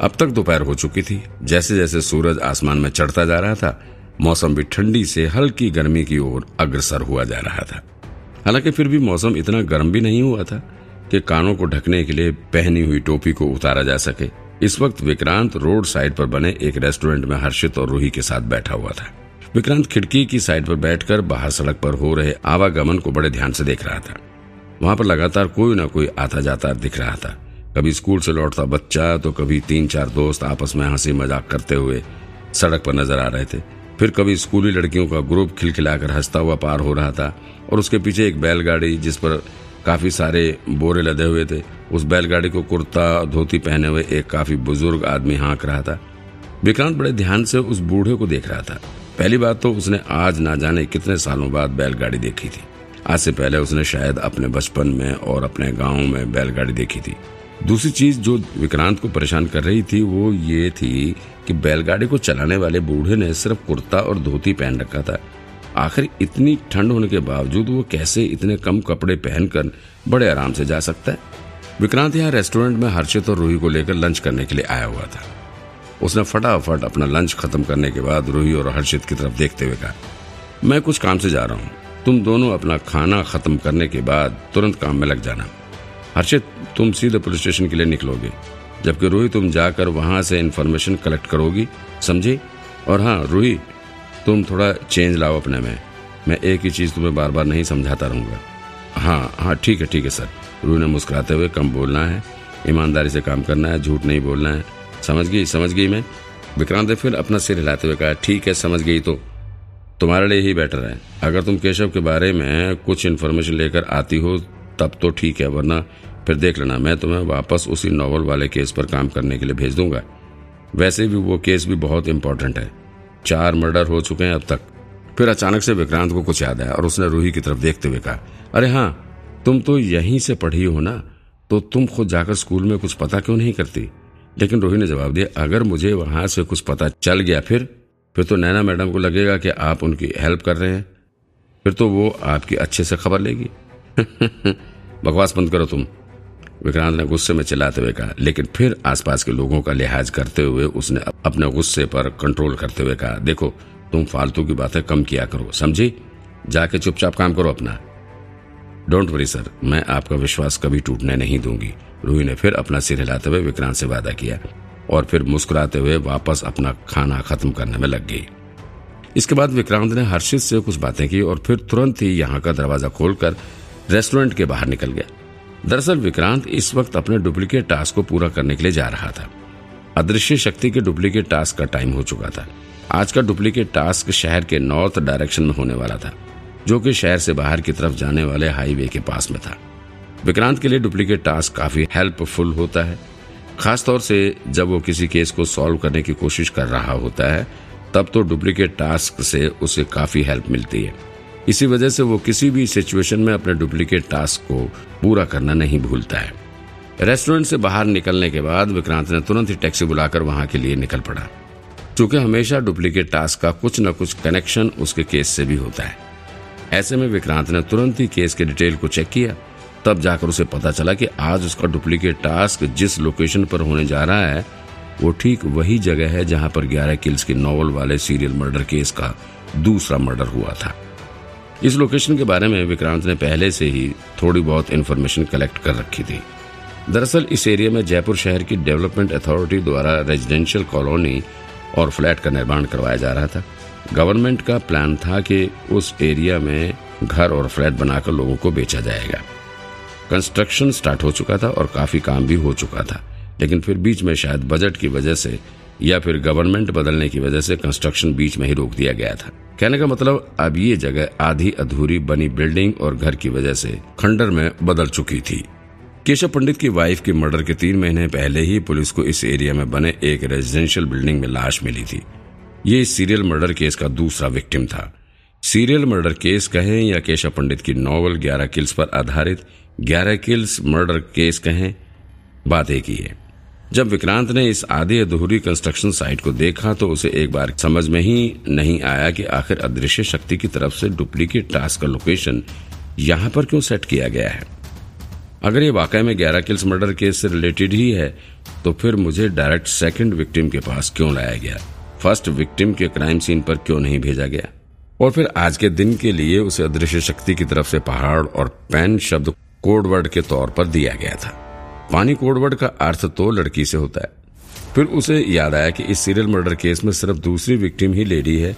अब तक दोपहर हो चुकी थी। जैसे जैसे सूरज आसमान में चढ़ता जा रहा था, मौसम भी ठंडी से हल्की गर्मी की ओर अग्रसर हुआ जा रहा था। हालाँकि फिर भी मौसम इतना गर्म भी नहीं हुआ था कि कानों को ढकने के लिए पहनी हुई टोपी को उतारा जा सके। इस वक्त विक्रांत रोड साइड पर बने एक रेस्टोरेंट में हर्षित और रूही के साथ बैठा हुआ था। विक्रांत खिड़की की साइड पर बैठकर बाहर सड़क पर हो रहे आवागमन को बड़े ध्यान से देख रहा था। वहाँ पर लगातार कोई ना कोई आता जाता दिख रहा था। कभी स्कूल से लौटता बच्चा तो कभी तीन चार दोस्त आपस में हँसी मज़ाक करते हुए सड़क पर नज़र आ रहे थे। फिर कभी स्कूली लड़कियों का ग्रुप खिलखिलाकर हंसता हुआ पार हो रहा था और उसके पीछे एक बैलगाड़ी जिस पर काफ़ी सारे बोरे लदे हुए थे, उस बैलगाड़ी को कुर्ता, धोती पहने हुए एक काफ़ी बुज़ुर्ग आदमी हाँक रहा था। विक्रांत बड़े ध्यान से उस बूढ़े को देख रहा था। पहली बात तो उसने आज ना जाने कितने सालों बाद बैलगाड़ी देखी थी। आज से पहले उसने शायद अपने बचपन में और अपने गाँव में बैलगाड़ी देखी थी। दूसरी चीज़ जो विक्रांत को परेशान कर रही थी, वो ये थी कि बैलगाड़ी को चलाने वाले बूढ़े ने सिर्फ़ कुर्ता और धोती पहन रखा था। आखिर इतनी ठंड होने के बावजूद वो कैसे इतने कम कपड़े पहनकर बड़े आराम से जा सकता है? विक्रांत यहाँ रेस्टोरेंट में हर्षित और रूही को लेकर लंच करने के लिए आया हुआ था। उसने फटाफट अपना लंच खत्म करने के बाद रूही और हर्षित की तरफ़ देखते हुए कहा, मैं कुछ काम से जा रहा हूँ। तुम दोनों अपना खाना खत्म करने के बाद तुरंत काम में लग जाना। हर्षित, तुम सीधे पुलिस स्टेशन के लिए निकलोगे। जबकि रूही तुम जाकर वहाँ से इन्फॉर्मेशन कलेक्ट करोगी, समझी? और हाँ रूही तुम थोड़ा चेंज लाओ अपने में। मैं एक ही चीज़ तुम्हें बार बार नहीं समझाता रहूँगा। हाँ हाँ ठीक है ठीक है, सर। रूही ने मुस्कुराते हुए, कम बोलना है। ईमानदारी से काम करना है, झूठ नहीं बोलना है। समझ गई समझ गई मैं? विक्रांत ने फिर अपना सिर हिलाते हुए कहा, ठीक है, समझ गई तो। तुम्हारे लिए ही बेटर है। अगर तुम केशव के बारे में कुछ इन्फॉर्मेशन लेकर आती हो तब तो ठीक है, वरना फिर देख लेना, मैं तुम्हें वापस उसी नॉवल वाले केस पर काम करने के लिए भेज दूँगा। वैसे भी वो केस भी बहुत इंपॉर्टेंट है। चार मर्डर हो चुके हैं अब तक। फिर अचानक से विक्रांत को कुछ याद आया और उसने रूही की तरफ़ देखते हुए कहा, अरे हाँ तुम तो यहीं से पढ़ी हो ना तो तुम खुद जाकर स्कूल में कुछ पता क्यों नहीं करती? लेकिन रोही ने जवाब दिया, अगर मुझे वहाँ से कुछ पता चल गया फिर फिर तो नैना मैडम को लगेगा कि आप उनकी हेल्प कर रहे हैं। फिर तो वो आपकी अच्छे से खबर लेगी। बकवास बंद करो तुम। विक्रांत ने गुस्से में चिल्लाते हुए कहा, लेकिन फिर आसपास के लोगों का लिहाज करते हुए उसने अपने गुस्से पर कंट्रोल करते हुए कहा, देखो, तुम फालतू की बातें कम किया करो, समझी? जाके चुपचाप काम करो अपना। डोंट वरी सर मैं आपका विश्वास कभी टूटने नहीं दूँगी। रूही ने फिर अपना सिर हिलाते हुए विक्रांत से वादा किया और फिर मुस्कुराते हुए वापस अपना खाना खत्म करने में लग गई। इसके बाद विक्रांत ने हर्षित से कुछ बातें की और फिर तुरंत ही यहाँ का दरवाज़ा खोलकर रेस्टोरेंट के बाहर निकल गया। दरअसल विक्रांत इस वक्त अपने डुप्लीकेट टास्क को पूरा करने के लिए जा रहा था। अदृश्य शक्ति के डुप्लीकेट टास्क का टाइम हो चुका था। आज का डुप्लीकेट टास्क शहर के नॉर्थ डायरेक्शन में होने वाला था, जो कि शहर से बाहर की तरफ़ जाने वाले हाईवे के पास में था। विक्रांत के लिए डुप्लीकेट टास्क काफ़ी हेल्पफुल होता है। खासतौर से जब वो किसी केस को सॉल्व करने की कोशिश कर रहा होता है, तब तो डुप्लीकेट टास्क से उसे काफ़ी हेल्प मिलती है। इसी वजह से वो किसी भी सिचुएशन में अपने डुप्लीकेट टास्क को पूरा करना नहीं भूलता है। रेस्टोरेंट से बाहर निकलने के बाद विक्रांत ने तुरंत ही टैक्सी बुलाकर वहाँ के लिए निकल पड़ा। क्योंकि हमेशा डुप्लीकेट टास्क का कुछ न कुछ कनेक्शन उसके केस से भी होता है। ऐसे में विक्रांत ने तुरंत ही केस के डिटेल को चेक किया। तब जाकर उसे पता चला कि आज उसका डुप्लीकेट टास्क जिस लोकेशन पर होने जा रहा है, वो ठीक वही जगह है जहाँ पर 11 किल्स के नॉवल वाले सीरियल मर्डर केस का दूसरा मर्डर हुआ था। इस लोकेशन के बारे में विक्रांत ने पहले से ही थोड़ी बहुत इन्फॉर्मेशन कलेक्ट कर रखी थी। दरअसल, इस एरिया में जयपुर शहर की डेवलपमेंट अथॉरिटी द्वारा रेजिडेंशियल कॉलोनी और फ्लैट का निर्माण करवाया जा रहा था। गवर्नमेंट का प्लान था कि उस एरिया में घर और फ्लैट बनाकर लोगों को बेचा जाएगा। कंस्ट्रक्शन स्टार्ट हो चुका था और काफ़ी काम भी हो चुका था। लेकिन फिर बीच में शायद बजट की वजह से या फिर गवर्नमेंट बदलने की वजह से कंस्ट्रक्शन बीच में ही रोक दिया गया था। कहने का मतलब अब ये जगह आधी अधूरी बनी बिल्डिंग और घर की वजह से खंडर में बदल चुकी थी। केशव पंडित की वाइफ के मर्डर के तीन महीने पहले ही पुलिस को इस एरिया में बने एक रेजिडेंशियल बिल्डिंग में लाश मिली थी। ये सीरियल मर्डर केस का दूसरा विक्टिम था। सीरियल मर्डर केस कहें या केशव पंडित की नॉवल ग्यारह किल्स पर आधारित, ग्यारह किल्स मर्डर केस कहें, बात एक ही है। जब विक्रांत ने इस आधी अधूरी कंस्ट्रक्शन साइट को देखा तो उसे एक बार समझ में ही नहीं आया कि आखिर अदृश्य शक्ति की तरफ़ से डुप्लीकेट टास्क का लोकेशन यहाँ पर क्यों सेट किया गया है? अगर ये वाकई में ग्यारह किल्स मर्डर केस से रिलेटेड ही है तो फिर मुझे डायरेक्ट सेकंड विक्टिम के पास क्यों लाया गया? फ़र्स्ट विक्टिम के क्राइम सीन पर क्यों नहीं भेजा गया? और फिर आज के दिन के लिए उसे अदृश्य शक्ति की तरफ़ से पहाड़ और पैन शब्द कोडवर्ड के तौर पर दिया गया था। पानी कोडवर्ड का अर्थ तो लड़की से होता है। फिर उसे याद आया कि इस सीरियल मर्डर केस में सिर्फ़ दूसरी विक्टिम ही लेडी है।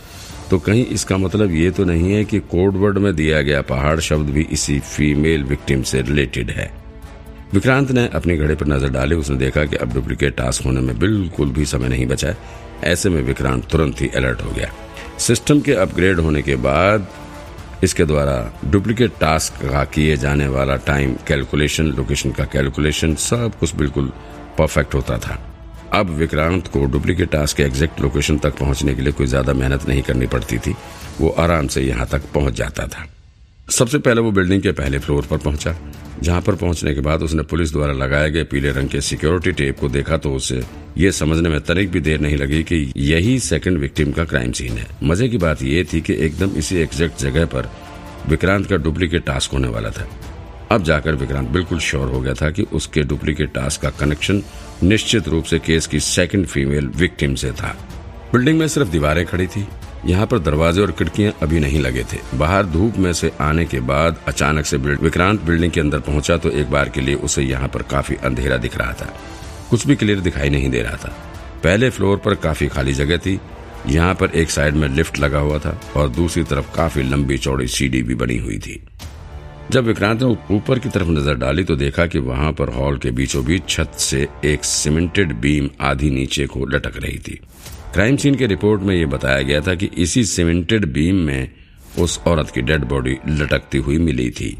तो कहीं इसका मतलब ये तो नहीं है कि कोडवर्ड में दिया गया पहाड़ शब्द भी इसी फीमेल विक्टिम से रिलेटेड है। विक्रांत ने अपनी घड़े पर नज़र डाली। उसने देखा कि अब डुप्लीकेट टास्क होने में बिल्कुल भी समय नहीं बचा ऐसे में विक्रांत तुरंत ही अलर्ट हो गया। सिस्टम के अपग्रेड होने के बाद इसके द्वारा डुप्लीकेट टास्क का किए जाने वाला टाइम कैलकुलेशन लोकेशन का कैलकुलेशन सब कुछ बिल्कुल परफेक्ट होता था। अब विक्रांत को डुप्लीकेट टास्क के एग्जैक्ट लोकेशन तक पहुँचने के लिए कोई ज़्यादा मेहनत नहीं करनी पड़ती थी। वो आराम से यहाँ तक पहुँच जाता था। सबसे पहले वो बिल्डिंग के पहले फ्लोर पर पहुँचा, जहाँ पर पहुँचने के बाद उसने पुलिस द्वारा लगाए गए पीले रंग के सिक्योरिटी टेप को देखा तो उसे ये समझने में तनिक भी देर नहीं लगी कि यही सेकंड विक्टिम का क्राइम सीन है। मज़े की बात यह थी कि एकदम इसी एग्जैक्ट जगह पर विक्रांत का डुप्लीकेट टास्क होने वाला था। अब जाकर विक्रांत बिल्कुल श्योर हो गया था कि उसके डुप्लीकेट टास्क का कनेक्शन निश्चित रूप से केस की सेकंड फीमेल विक्टिम से था। बिल्डिंग में सिर्फ़ दीवारें खड़ी थी यहाँ पर दरवाजे और खिड़कियाँ अभी नहीं लगे थे। बाहर धूप में से आने के बाद अचानक से विक्रांत बिल्डिंग के अंदर पहुँचा तो एक बार के लिए उसे यहाँ पर काफ़ी अंधेरा दिख रहा था। कुछ भी क्लियर दिखाई नहीं दे रहा था। पहले फ्लोर पर काफ़ी खाली जगह थी। यहाँ पर एक साइड में लिफ्ट लगा हुआ था और दूसरी तरफ़ काफ़ी लंबी चौड़ी सीढ़ी भी बनी हुई थी। जब विक्रांत ने ऊपर की तरफ़ नज़र डाली तो देखा कि वहाँ पर हॉल के बीचों बीच छत से एक सीमेंटेड बीम आधी नीचे को लटक रही थी। क्राइम सीन के रिपोर्ट में यह बताया गया था कि इसी सीमेंटेड बीम में उस औरत की डेड बॉडी लटकती हुई मिली थी।